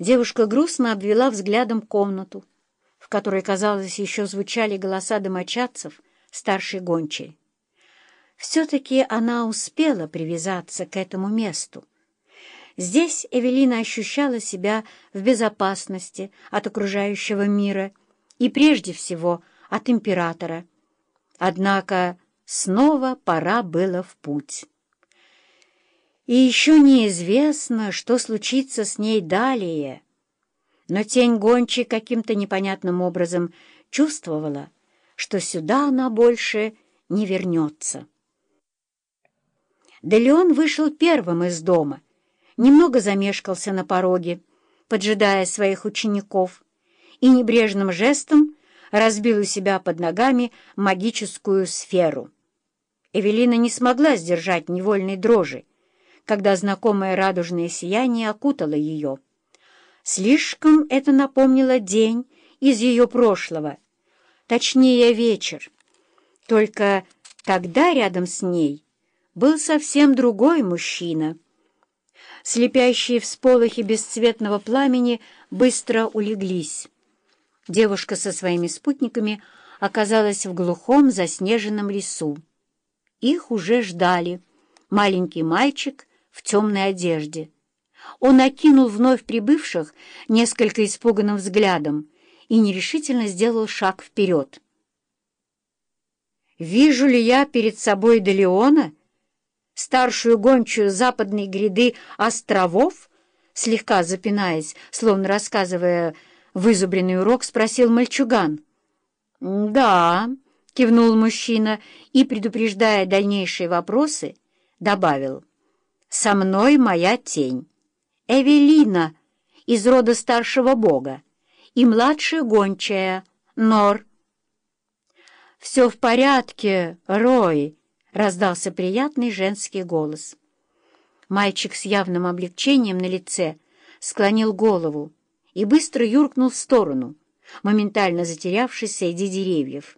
Девушка грустно обвела взглядом комнату, в которой, казалось, еще звучали голоса домочадцев старшей гончей. Все-таки она успела привязаться к этому месту. Здесь Эвелина ощущала себя в безопасности от окружающего мира и, прежде всего, от императора. Однако снова пора было в путь. И еще неизвестно, что случится с ней далее. Но тень гончей каким-то непонятным образом чувствовала, что сюда она больше не вернется. Да Леон вышел первым из дома, немного замешкался на пороге, поджидая своих учеников, и небрежным жестом разбил у себя под ногами магическую сферу. Эвелина не смогла сдержать невольной дрожи, когда знакомое радужное сияние окутало ее. Слишком это напомнило день из ее прошлого, точнее вечер. Только тогда рядом с ней был совсем другой мужчина. Слепящие всполохи бесцветного пламени быстро улеглись. Девушка со своими спутниками оказалась в глухом заснеженном лесу. Их уже ждали. Маленький мальчик в темной одежде. Он окинул вновь прибывших несколько испуганным взглядом и нерешительно сделал шаг вперед. «Вижу ли я перед собой Делеона, старшую гончую западной гряды островов?» Слегка запинаясь, словно рассказывая вызубренный урок, спросил мальчуган. «Да», — кивнул мужчина и, предупреждая дальнейшие вопросы, добавил — со мной моя тень. Эвелина из рода старшего бога и младшая гончая Нор. «Все в порядке, Рой!» — раздался приятный женский голос. Мальчик с явным облегчением на лице склонил голову и быстро юркнул в сторону, моментально затерявшись среди деревьев.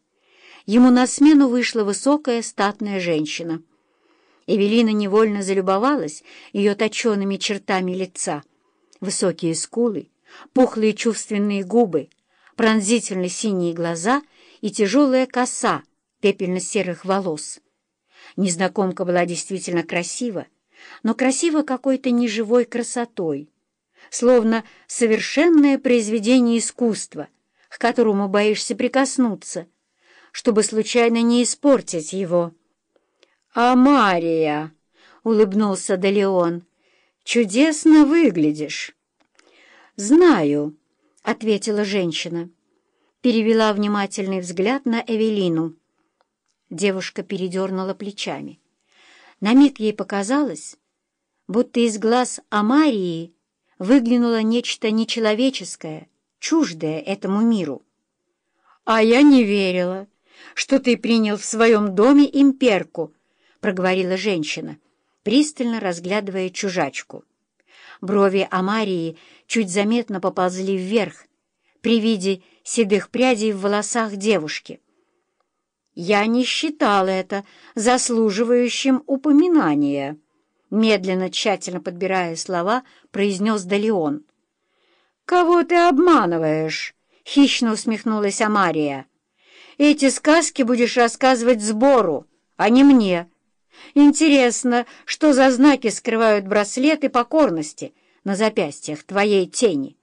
Ему на смену вышла высокая статная женщина — Эвелина невольно залюбовалась ее точеными чертами лица. Высокие скулы, пухлые чувственные губы, пронзительно синие глаза и тяжелая коса пепельно-серых волос. Незнакомка была действительно красива, но красива какой-то неживой красотой, словно совершенное произведение искусства, к которому боишься прикоснуться, чтобы случайно не испортить его. «А Мария!» — улыбнулся Делеон. «Чудесно выглядишь!» «Знаю», — ответила женщина. Перевела внимательный взгляд на Эвелину. Девушка передернула плечами. На миг ей показалось, будто из глаз Амарии выглянуло нечто нечеловеческое, чуждое этому миру. «А я не верила, что ты принял в своем доме имперку», проговорила женщина, пристально разглядывая чужачку. Брови Амарии чуть заметно поползли вверх при виде седых прядей в волосах девушки. «Я не считала это заслуживающим упоминания», медленно, тщательно подбирая слова, произнес Далеон. «Кого ты обманываешь?» — хищно усмехнулась Амария. «Эти сказки будешь рассказывать сбору, а не мне». Интересно, что за знаки скрывают браслеты покорности на запястьях твоей тени?»